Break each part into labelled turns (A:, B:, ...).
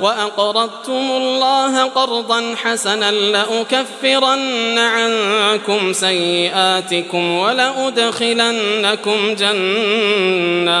A: وأقرضتم الله قرضا حسنا لأكفرن عنكم سيئاتكم ولأدخلنكم جنات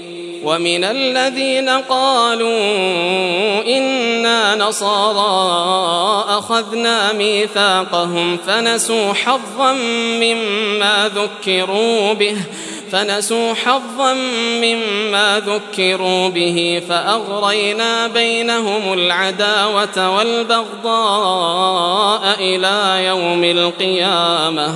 A: ومن الذين قالوا إنا نصارى أخذنا ميثاقهم فنسوا حظا مما ذكروا به فنسوا حظا مما ذكروا به فأغرينا بينهم العداوة والبغضاء إلى يوم القيامة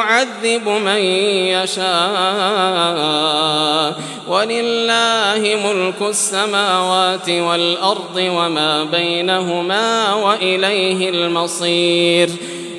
A: ويعذب من يشاء. ولله ملك السماوات والأرض وما بينهما وإليه المصير.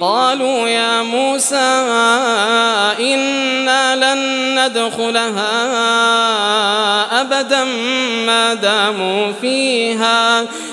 A: قالوا يا موسى إنا لن ندخلها أبدا ما داموا فيها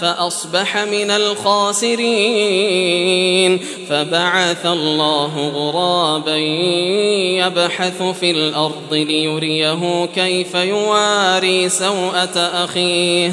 A: فأصبح من الخاسرين. فبعث الله غرابا يبحث في الأرض ليريه كيف يواري سوءة أخيه.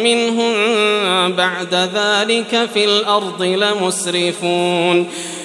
A: منهم بعد ذلك في الأرض لمسرفون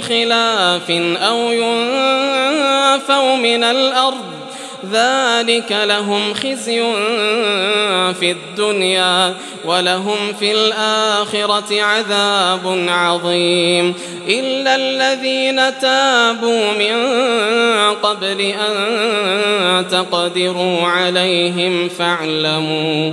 A: خلاف أو ينفوا من الأرض ذلك لهم خزي في الدنيا ولهم في الآخرة عذاب عظيم إلا الذين تابوا من قبل أن تقدروا عليهم فاعلموا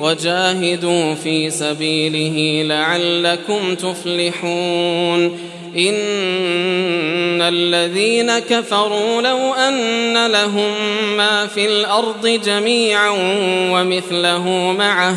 A: وجاهدوا في سبيله لعلكم تفلحون. إن الذين كفروا لو أن لهم ما في الأرض جميعا ومثله معه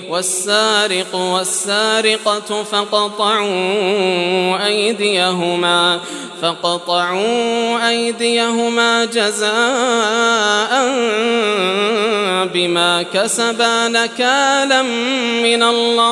A: والسارق والسارقة فقطعوا أيديهما فقطعوا أيديهما جزاء بما كسبا نكالا من الله.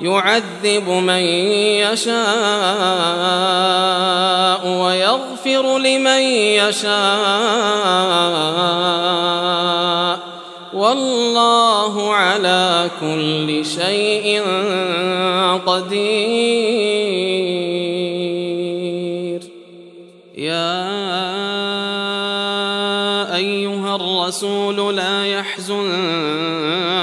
A: يعذب من يشاء ويغفر لمن يشاء. والله على كل شيء قدير. يا أيها الرسول لا يحزنك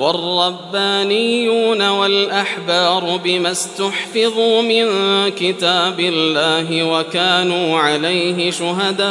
A: والربانيون والأحبار بما استحفظوا من كتاب الله وكانوا عليه شهداء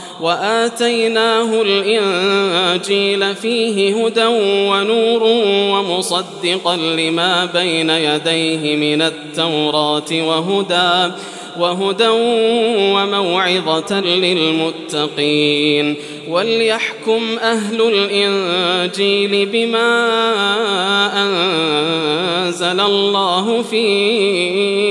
A: وآتيناه الإنجيل فيه هدى ونور ومصدقا لما بين يديه من التوراة وهدى وهدى وموعظة للمتقين. وليحكم أهل الإنجيل بما أنزل الله فيه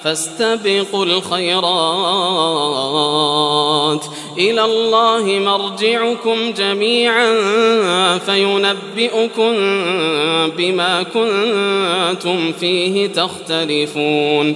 A: فاستبقوا الخيرات. إلى الله مرجعكم جميعا فينبئكم بما كنتم فيه تختلفون.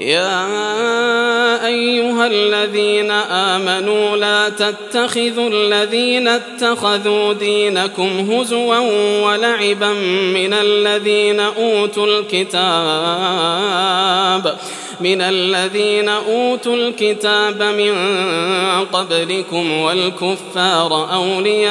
A: يا أيها الذين آمنوا لا تتخذوا الذين اتخذوا دينكم هزوا ولعبا من الذين أوتوا الكتاب من الذين أوتوا الكتاب من قبلكم والكفار أولياء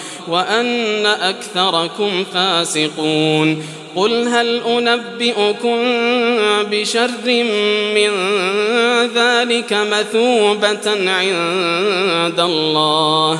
A: وأن أكثركم فاسقون قل هل أنبئكم بشر من ذلك مثوبة عند الله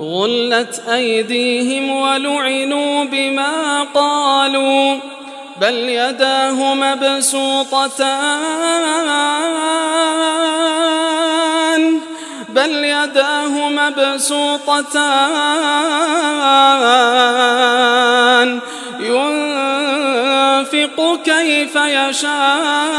A: غلت أيديهم ولعنوا بما قالوا بل يداه مبسوطتان بل يداه مبسوطتان ينفق كيف يشاء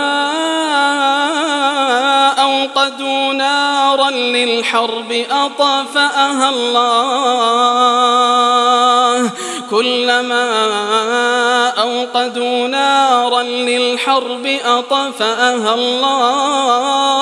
A: نارا للحرب أطفأها الله. كلما أوقدوا نارا للحرب أطفأها الله.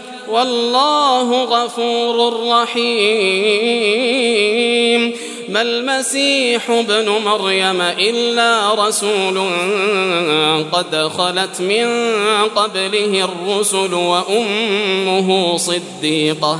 A: والله غفور رحيم. ما المسيح ابن مريم إلا رسول قد خلت من قبله الرسل وأمه صديقة.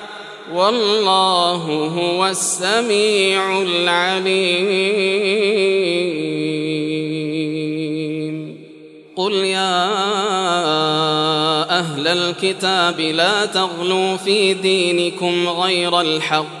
A: والله هو السميع العليم. قل يا أهل الكتاب لا تغلوا في دينكم غير الحق.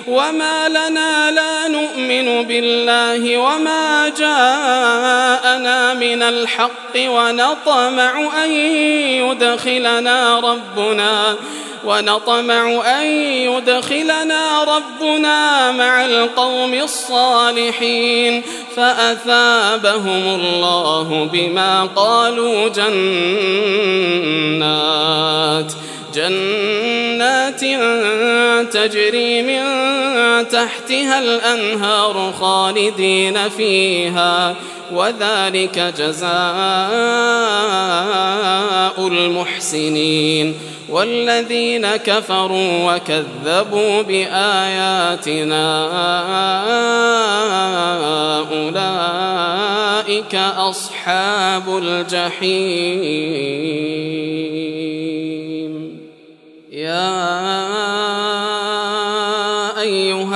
A: وما لنا لا نؤمن بالله وما جاءنا من الحق ونطمع أن يدخلنا ربنا ونطمع أن يدخلنا ربنا مع القوم الصالحين فأثابهم الله بما قالوا جنات جنات تجري من تحتها الأنهار خالدين فيها وذلك جزاء المحسنين. والذين كفروا وكذبوا بآياتنا أولئك أصحاب الجحيم.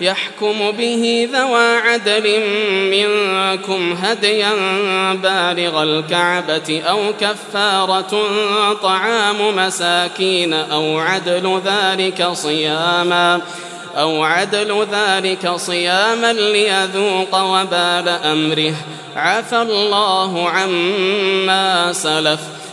A: يحكم به ذوى عدل منكم هديا بالغ الكعبة أو كفارة طعام مساكين أو عدل ذلك صياما أو عدل ذلك صياما ليذوق وبال أمره. عفى الله عما سلف.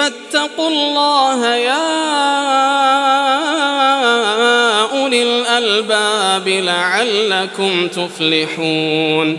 A: فاتقوا الله يا أولي الألباب لعلكم تفلحون.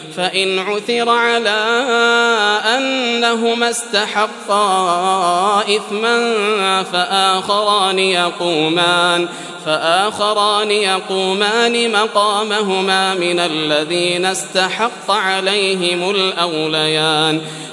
A: فإن عثر على أنهما استحقا إثما فآخران يقومان فآخران يقومان مقامهما من الذين استحق عليهم الأوليان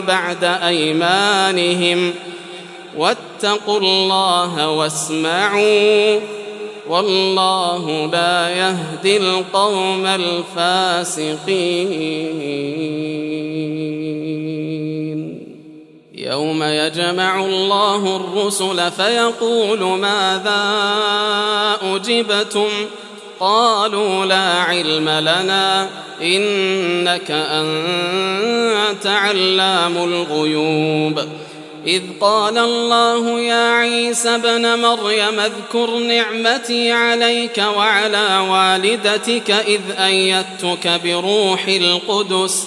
A: بعد أيمانهم واتقوا الله واسمعوا والله لا يهدي القوم الفاسقين. يوم يجمع الله الرسل فيقول ماذا أجبتم؟ قالوا لا علم لنا إنك أنت علام الغيوب. إذ قال الله يا عيسى ابن مريم اذكر نعمتي عليك وعلى والدتك إذ أيدتك بروح القدس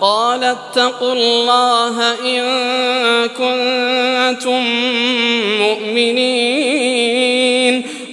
A: قال اتقوا الله إن كنتم مؤمنين.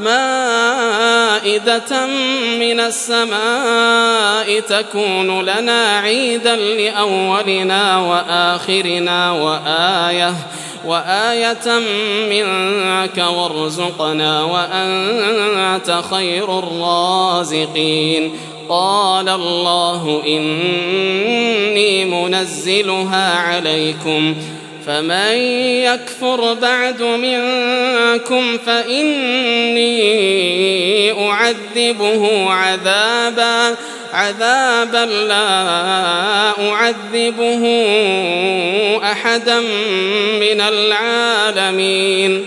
A: مائدة من السماء تكون لنا عيدا لأولنا وآخرنا وآية وآية منك وارزقنا وأنت خير الرازقين. قال الله إني منزلها عليكم. فمن يكفر بعد منكم فإني أعذبه عذابا عذابا لا أعذبه أحدا من العالمين.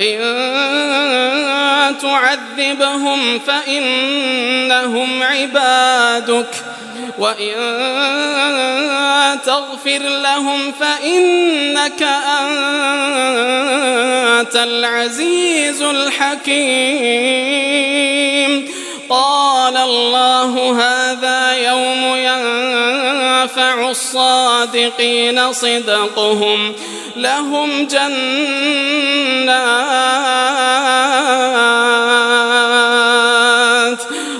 A: إن تعذبهم فإنهم عبادك وإن تغفر لهم فإنك أنت العزيز الحكيم. قال الله هذا يوم الصادقين صدقهم لهم جنات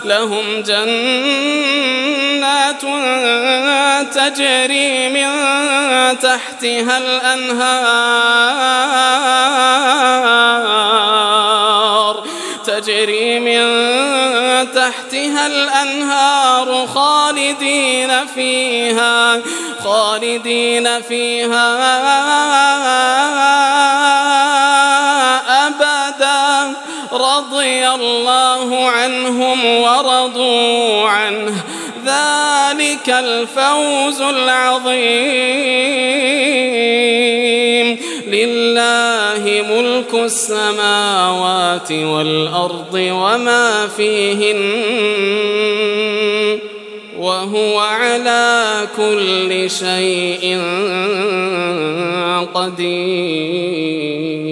A: لهم جنات تجري من تحتها الأنهار فيها خالدين فيها أبدا. رضي الله عنهم ورضوا عنه. ذلك الفوز العظيم. لله ملك السماوات والأرض وما فيهن وهو على كل شيء قدير.